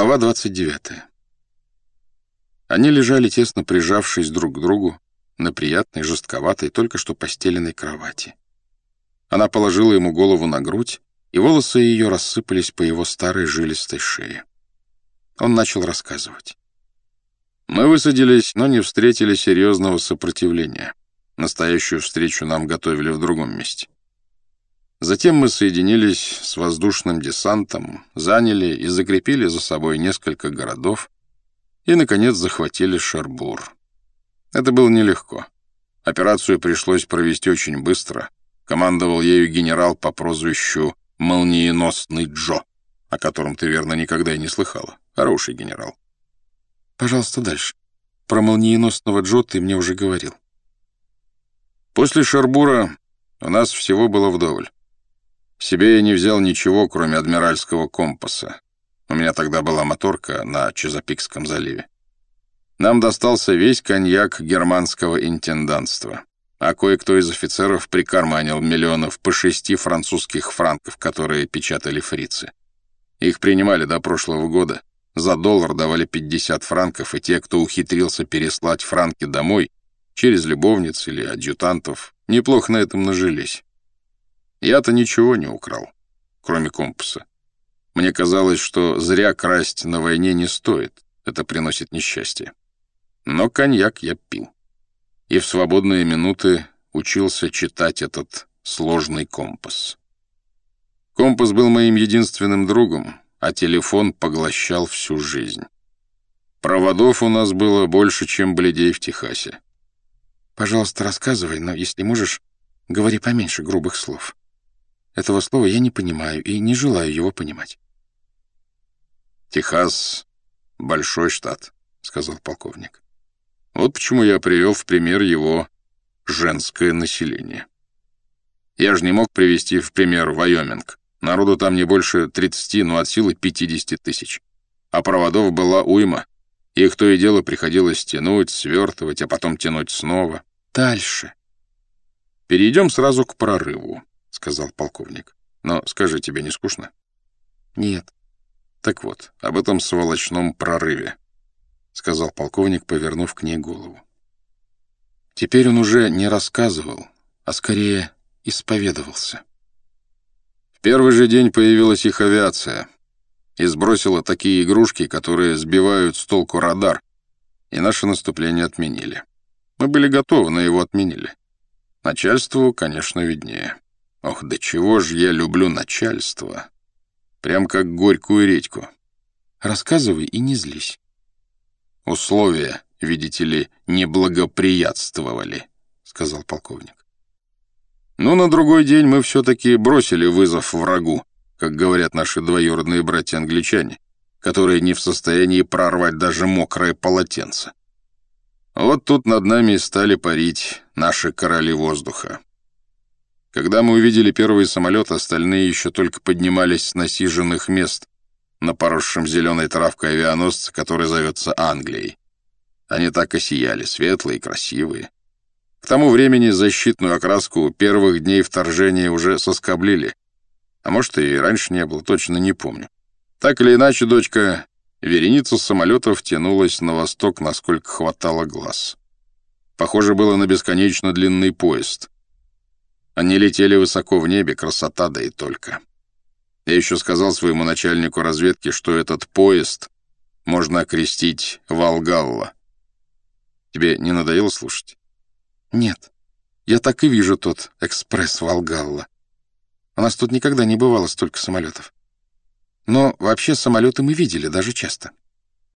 Глава 29. Они лежали, тесно прижавшись друг к другу, на приятной, жестковатой, только что постеленной кровати. Она положила ему голову на грудь, и волосы ее рассыпались по его старой жилистой шее. Он начал рассказывать. Мы высадились, но не встретили серьезного сопротивления. Настоящую встречу нам готовили в другом месте. Затем мы соединились с воздушным десантом, заняли и закрепили за собой несколько городов и, наконец, захватили Шербур. Это было нелегко. Операцию пришлось провести очень быстро. Командовал ею генерал по прозвищу «Молниеносный Джо», о котором ты, верно, никогда и не слыхала. Хороший генерал. Пожалуйста, дальше. Про молниеносного Джо ты мне уже говорил. После Шербура у нас всего было вдоволь. Себе я не взял ничего, кроме адмиральского компаса. У меня тогда была моторка на Чезапикском заливе. Нам достался весь коньяк германского интендантства, а кое-кто из офицеров прикарманил миллионов по шести французских франков, которые печатали фрицы. Их принимали до прошлого года. За доллар давали 50 франков, и те, кто ухитрился переслать франки домой, через любовниц или адъютантов, неплохо на этом нажились. Я-то ничего не украл, кроме компаса. Мне казалось, что зря красть на войне не стоит, это приносит несчастье. Но коньяк я пил. И в свободные минуты учился читать этот сложный компас. Компас был моим единственным другом, а телефон поглощал всю жизнь. Проводов у нас было больше, чем бледей в Техасе. Пожалуйста, рассказывай, но если можешь, говори поменьше грубых слов. Этого слова я не понимаю и не желаю его понимать. «Техас — большой штат», — сказал полковник. «Вот почему я привел в пример его женское население. Я же не мог привести в пример Вайоминг. Народу там не больше 30, но от силы 50 тысяч. А проводов была уйма. Их то и дело приходилось тянуть, свертывать, а потом тянуть снова. Дальше. Перейдем сразу к прорыву. — сказал полковник. «Но скажи, тебе не скучно?» «Нет». «Так вот, об этом сволочном прорыве», — сказал полковник, повернув к ней голову. Теперь он уже не рассказывал, а скорее исповедовался. В первый же день появилась их авиация и сбросила такие игрушки, которые сбивают с толку радар, и наше наступление отменили. Мы были готовы, но его отменили. Начальству, конечно, виднее. Ох, до чего же я люблю начальство. Прям как горькую редьку. Рассказывай и не злись. Условия, видите ли, не благоприятствовали, сказал полковник. Но на другой день мы все-таки бросили вызов врагу, как говорят наши двоюродные братья-англичане, которые не в состоянии прорвать даже мокрое полотенце. Вот тут над нами и стали парить наши короли воздуха. Когда мы увидели первый самолет, остальные еще только поднимались с насиженных мест на поросшем зеленой травкой авианосце, который зовется Англией. Они так и сияли, светлые красивые. К тому времени защитную окраску первых дней вторжения уже соскоблили. А может, и раньше не было, точно не помню. Так или иначе, дочка, вереница самолетов тянулась на восток, насколько хватало глаз. Похоже было на бесконечно длинный поезд — они летели высоко в небе, красота да и только. Я еще сказал своему начальнику разведки, что этот поезд можно окрестить Волгалла. Тебе не надоело слушать? Нет. Я так и вижу тот экспресс Волгалла. У нас тут никогда не бывало столько самолетов. Но вообще самолеты мы видели, даже часто.